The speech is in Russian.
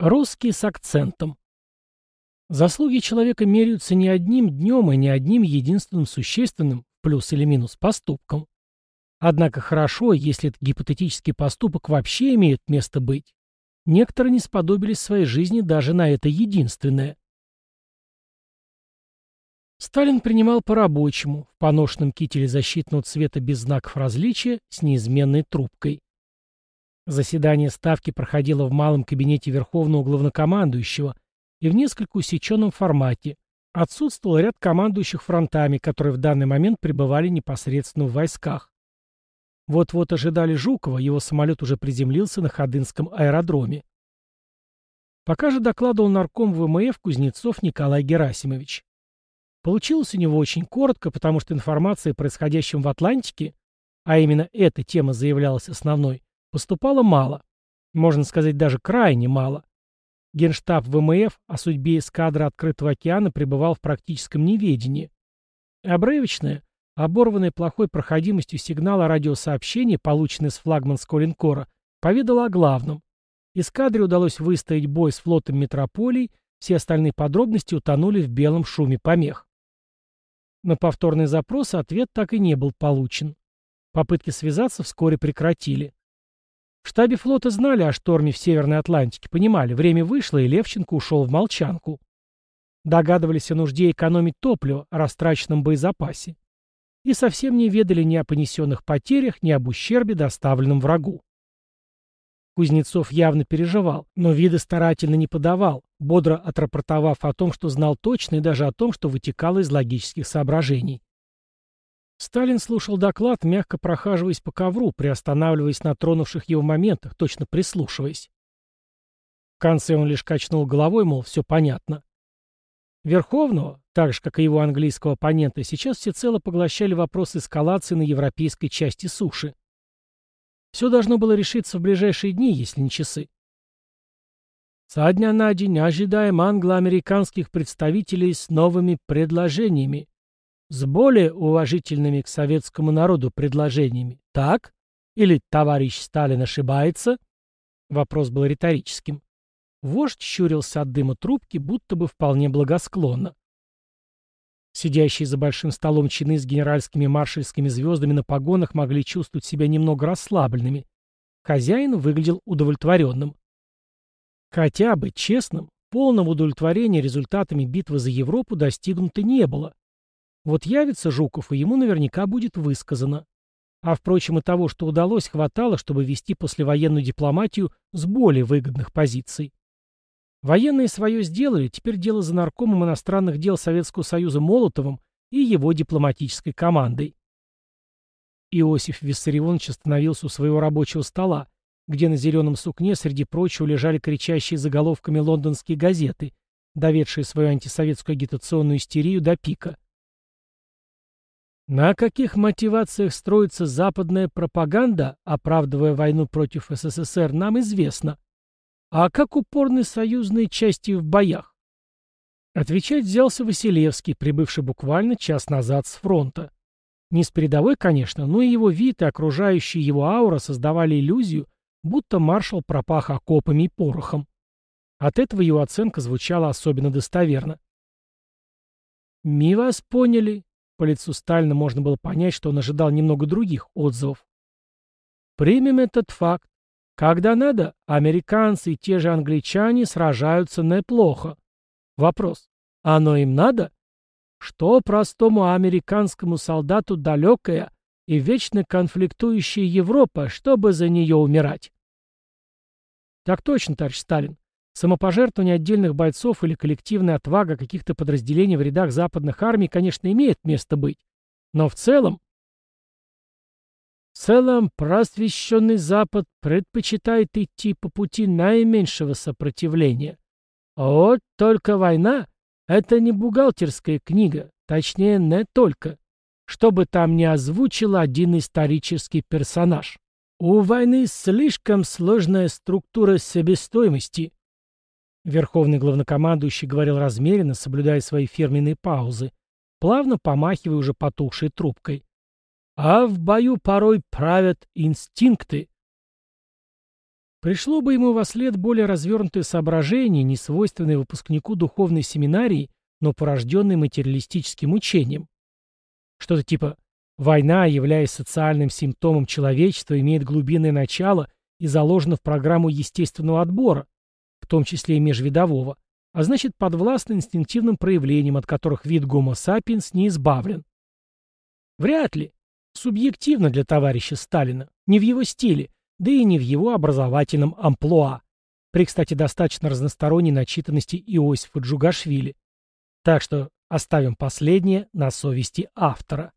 Русский с акцентом. Заслуги человека меряются не одним днем и не одним единственным существенным, плюс или минус, поступком. Однако хорошо, если этот гипотетический поступок вообще имеет место быть. Некоторые не сподобились своей жизни даже на это единственное. Сталин принимал по-рабочему, в поношенном кителе защитного цвета без знаков различия, с неизменной трубкой. Заседание Ставки проходило в малом кабинете Верховного Главнокомандующего и в несколько усеченном формате. Отсутствовал ряд командующих фронтами, которые в данный момент пребывали непосредственно в войсках. Вот-вот ожидали Жукова, его самолет уже приземлился на Ходынском аэродроме. Пока же докладывал нарком ВМФ Кузнецов Николай Герасимович. Получилось у него очень коротко, потому что информация о происходящем в Атлантике, а именно эта тема заявлялась основной, Поступало мало. Можно сказать, даже крайне мало. Генштаб ВМФ о судьбе эскадры Открытого океана пребывал в практическом неведении. Обрывочное, оборванное плохой проходимостью сигнала радиосообщения, полученное с флагманского линкора, поведало о главном. Эскадре удалось выстоять бой с флотом метрополий, все остальные подробности утонули в белом шуме помех. На повторный запрос ответ так и не был получен. Попытки связаться вскоре прекратили. В штабе флота знали о шторме в Северной Атлантике, понимали, время вышло, и Левченко ушел в молчанку. Догадывались о нужде экономить топливо, о растраченном боезапасе. И совсем не ведали ни о понесенных потерях, ни об ущербе, доставленном врагу. Кузнецов явно переживал, но вида старательно не подавал, бодро отрапортовав о том, что знал точно, и даже о том, что вытекало из логических соображений. Сталин слушал доклад, мягко прохаживаясь по ковру, приостанавливаясь на тронувших его моментах, точно прислушиваясь. В конце он лишь качнул головой, мол, все понятно. Верховного, так же, как и его английского оппонента, сейчас всецело поглощали вопросы эскалации на европейской части суши. Все должно было решиться в ближайшие дни, если не часы. Со дня на день ожидаем англо-американских представителей с новыми предложениями, с более уважительными к советскому народу предложениями. Так? Или товарищ Сталин ошибается? Вопрос был риторическим. Вождь щурился от дыма трубки, будто бы вполне благосклонно. Сидящие за большим столом чины с генеральскими маршальскими звездами на погонах могли чувствовать себя немного расслабленными. Хозяин выглядел удовлетворенным. Хотя бы честным, полного удовлетворения результатами битвы за Европу достигнуто не было. Вот явится Жуков, и ему наверняка будет высказано. А, впрочем, и того, что удалось, хватало, чтобы вести послевоенную дипломатию с более выгодных позиций. Военные свое сделали, теперь дело за наркомом иностранных дел Советского Союза Молотовым и его дипломатической командой. Иосиф Виссарионович остановился у своего рабочего стола, где на зеленом сукне среди прочего лежали кричащие заголовками лондонские газеты, доведшие свою антисоветскую агитационную истерию до пика. На каких мотивациях строится западная пропаганда, оправдывая войну против СССР, нам известно. А как упорны союзные части в боях? Отвечать взялся Василевский, прибывший буквально час назад с фронта. Не с передовой, конечно, но и его вид и окружающая его аура создавали иллюзию, будто маршал пропах окопами и порохом. От этого его оценка звучала особенно достоверно. «Мы вас поняли», по лицу Сталина можно было понять, что он ожидал немного других отзывов. Примем этот факт. Когда надо, американцы и те же англичане сражаются неплохо. Вопрос. Оно им надо? Что простому американскому солдату далекая и вечно конфликтующая Европа, чтобы за нее умирать? Так точно, товарищ Сталин. Самопожертвование отдельных бойцов или коллективная отвага каких-то подразделений в рядах западных армий, конечно, имеет место быть. Но в целом... В целом, просвещенный Запад предпочитает идти по пути наименьшего сопротивления. Вот только война — это не бухгалтерская книга, точнее, не только. Чтобы там не озвучил один исторический персонаж. У войны слишком сложная структура себестоимости. Верховный главнокомандующий говорил размеренно, соблюдая свои фирменные паузы, плавно помахивая уже потухшей трубкой. А в бою порой правят инстинкты. Пришло бы ему во след более развернутое соображение, не свойственное выпускнику духовной семинарии, но порожденное материалистическим учением. Что-то типа «война, являясь социальным симптомом человечества, имеет глубинное начало и заложена в программу естественного отбора, том числе и межвидового, а значит подвластна инстинктивным проявлениям, от которых вид Homo sapiens не избавлен». Вряд ли. Субъективно для товарища Сталина, не в его стиле, да и не в его образовательном амплуа. При, кстати, достаточно разносторонней начитанности Иосифа Джугашвили. Так что оставим последнее на совести автора.